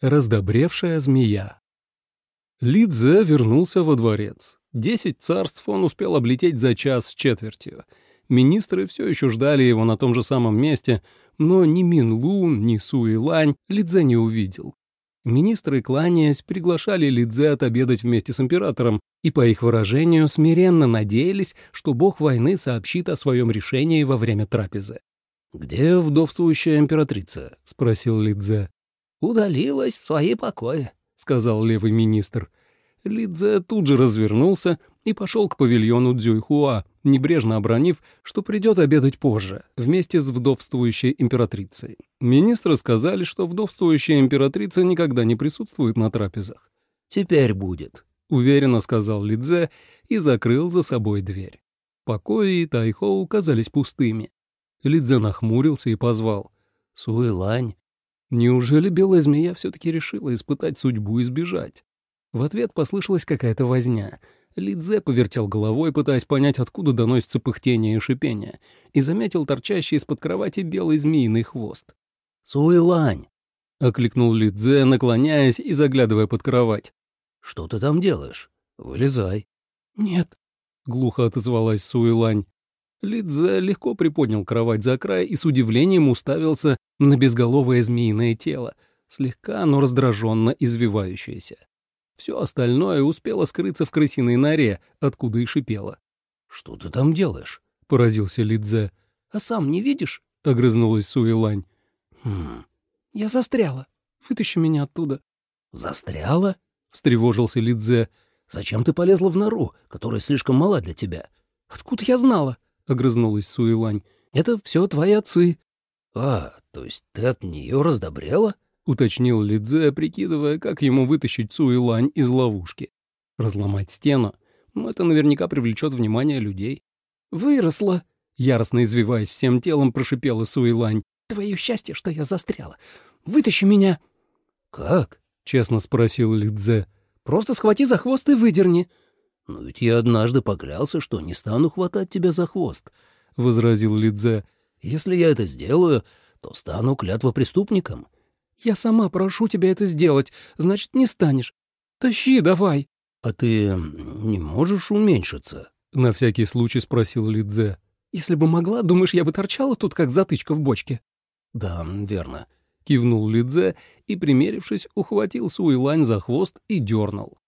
Раздобревшая змея. Лидзе вернулся во дворец. Десять царств он успел облететь за час с четвертью. Министры все еще ждали его на том же самом месте, но ни Мин Лун, ни Суи Лань Лидзе не увидел. Министры, кланяясь, приглашали Лидзе отобедать вместе с императором и, по их выражению, смиренно надеялись, что бог войны сообщит о своем решении во время трапезы. «Где вдовствующая императрица?» — спросил Лидзе. «Удалилась в свои покои», — сказал левый министр. Лидзе тут же развернулся и пошел к павильону Дзюйхуа, небрежно обронив, что придет обедать позже, вместе с вдовствующей императрицей. Министры сказали, что вдовствующая императрица никогда не присутствует на трапезах. «Теперь будет», — уверенно сказал Лидзе и закрыл за собой дверь. Покои Тайхоу казались пустыми. Лидзе нахмурился и позвал. «Суэлань». Неужели белая змея все-таки решила испытать судьбу и сбежать? В ответ послышалась какая-то возня. Лидзе повертел головой, пытаясь понять, откуда доносится пыхтение и шипение, и заметил торчащий из-под кровати белый змеиный хвост. «Суэлань!» — окликнул Лидзе, наклоняясь и заглядывая под кровать. «Что ты там делаешь? Вылезай». «Нет», — глухо отозвалась Суэлань. Лидзе легко приподнял кровать за край и с удивлением уставился на безголовое змеиное тело, слегка, но раздраженно извивающееся. Все остальное успело скрыться в крысиной норе, откуда и шипело. «Что ты там делаешь?» — поразился Лидзе. «А сам не видишь?» — огрызнулась Суэлань. «Хм...» «Я застряла. Вытащи меня оттуда». «Застряла?» — встревожился Лидзе. «Зачем ты полезла в нору, которая слишком мала для тебя?» «Откуда я знала?» — огрызнулась Суэлань. «Это все твои отцы». «А, то есть ты от нее раздобрела?» уточнил Лидзе, прикидывая, как ему вытащить Цуэлань из ловушки. Разломать стену? Ну, это наверняка привлечет внимание людей. «Выросла!» — яростно извиваясь всем телом, прошипела Суэлань. «Твое счастье, что я застряла! Вытащи меня!» «Как?» — честно спросил Лидзе. «Просто схвати за хвост и выдерни». «Но ведь я однажды поклялся, что не стану хватать тебя за хвост», — возразил Лидзе. «Если я это сделаю, то стану клятвопреступником». «Я сама прошу тебя это сделать, значит, не станешь. Тащи давай». «А ты не можешь уменьшиться?» — на всякий случай спросил Лидзе. «Если бы могла, думаешь, я бы торчала тут, как затычка в бочке?» «Да, верно», — кивнул Лидзе и, примерившись, ухватил Суэлань за хвост и дернул.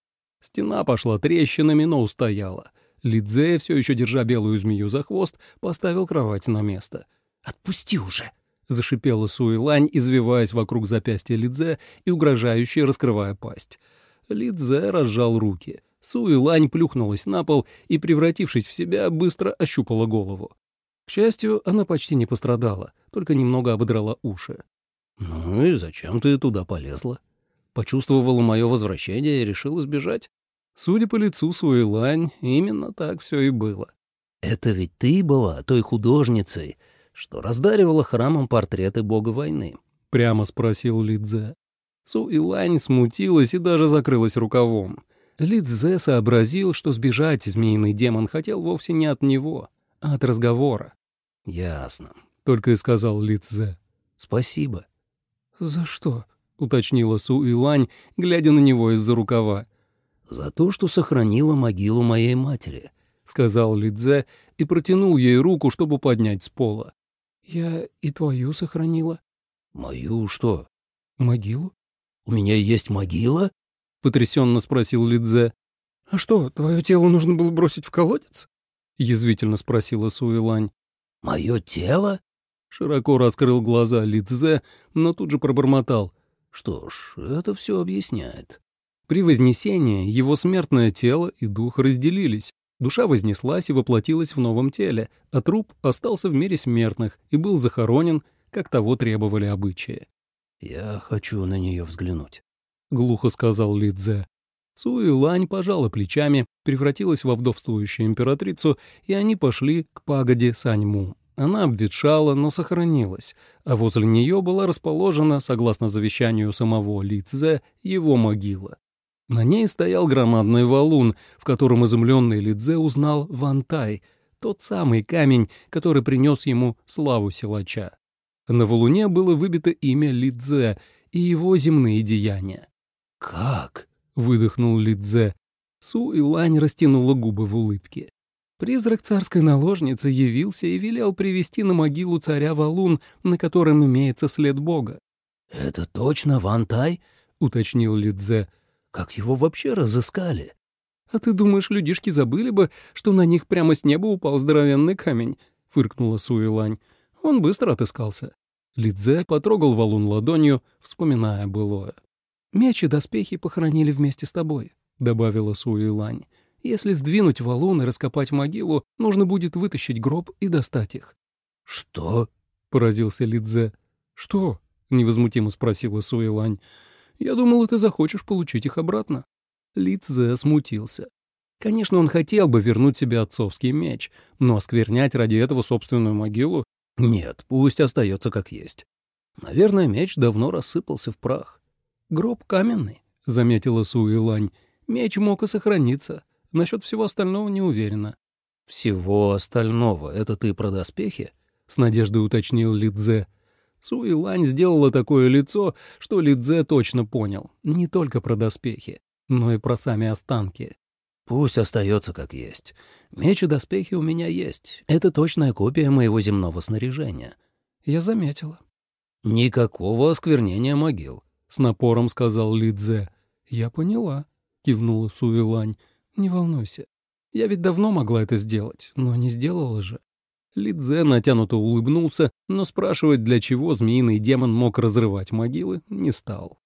Стена пошла трещинами, но устояла. Лидзе, все еще держа белую змею за хвост, поставил кровать на место. «Отпусти уже!» зашипела Суэлань, извиваясь вокруг запястья Лидзе и угрожающе раскрывая пасть. Лидзе разжал руки. Суэлань плюхнулась на пол и, превратившись в себя, быстро ощупала голову. К счастью, она почти не пострадала, только немного ободрала уши. «Ну и зачем ты туда полезла?» Почувствовала мое возвращение и решила сбежать. Судя по лицу Суэлань, именно так все и было. «Это ведь ты была той художницей, что раздаривала храмом портреты бога войны? — прямо спросил Лидзе. Су Илань смутилась и даже закрылась рукавом. Лидзе сообразил, что сбежать змеиный демон хотел вовсе не от него, а от разговора. «Ясно», — только и сказал Лидзе. «Спасибо». «За что?» — уточнила Су Илань, глядя на него из-за рукава. «За то, что сохранила могилу моей матери», — сказал Лидзе и протянул ей руку, чтобы поднять с пола. «Я и твою сохранила». «Мою что?» «Могилу?» «У меня есть могила?» — потрясенно спросил Лидзе. «А что, твое тело нужно было бросить в колодец?» — язвительно спросила Суэлань. «Мое тело?» Широко раскрыл глаза Лидзе, но тут же пробормотал. «Что ж, это все объясняет». При вознесении его смертное тело и дух разделились, Душа вознеслась и воплотилась в новом теле, а труп остался в мире смертных и был захоронен, как того требовали обычаи. «Я хочу на нее взглянуть», — глухо сказал Лидзе. Суи Лань пожала плечами, превратилась во вдовствующую императрицу, и они пошли к пагоде Саньму. Она обветшала, но сохранилась, а возле нее была расположена, согласно завещанию самого Лидзе, его могила. На ней стоял громадный валун, в котором изумленный Лидзе узнал Вантай, тот самый камень, который принес ему славу силача. На валуне было выбито имя Лидзе, и его земные деяния. «Как?» — выдохнул Лидзе. Су Илань растянула губы в улыбке. Призрак царской наложницы явился и велел привести на могилу царя валун, на котором имеется след бога. «Это точно Вантай?» — уточнил Лидзе. «Как его вообще разыскали?» «А ты думаешь, людишки забыли бы, что на них прямо с неба упал здоровенный камень?» — фыркнула Суэлань. Он быстро отыскался. Лидзе потрогал валун ладонью, вспоминая былое. «Меч и доспехи похоронили вместе с тобой», — добавила Суэлань. Если сдвинуть валун и раскопать могилу, нужно будет вытащить гроб и достать их». «Что?» — поразился Лидзе. «Что?» — невозмутимо спросила Суэлань. «Я думала, ты захочешь получить их обратно». Лидзе смутился. Конечно, он хотел бы вернуть себе отцовский меч, но осквернять ради этого собственную могилу? Нет, пусть остается как есть. Наверное, меч давно рассыпался в прах. «Гроб каменный», — заметила Суэлань. «Меч мог и сохраниться. Насчет всего остального не уверена». «Всего остального — это ты про доспехи?» — с надеждой уточнил Лидзе. Суэлань сделала такое лицо, что Лидзе точно понял. Не только про доспехи, но и про сами останки. «Пусть остается как есть. Меч и доспехи у меня есть. Это точная копия моего земного снаряжения». Я заметила. «Никакого осквернения могил», — с напором сказал Лидзе. «Я поняла», — кивнула Суэлань. Не волнуйся. Я ведь давно могла это сделать, но не сделала же. Лидзе натянуто улыбнулся, но спрашивать, для чего змеиный демон мог разрывать могилы, не стал.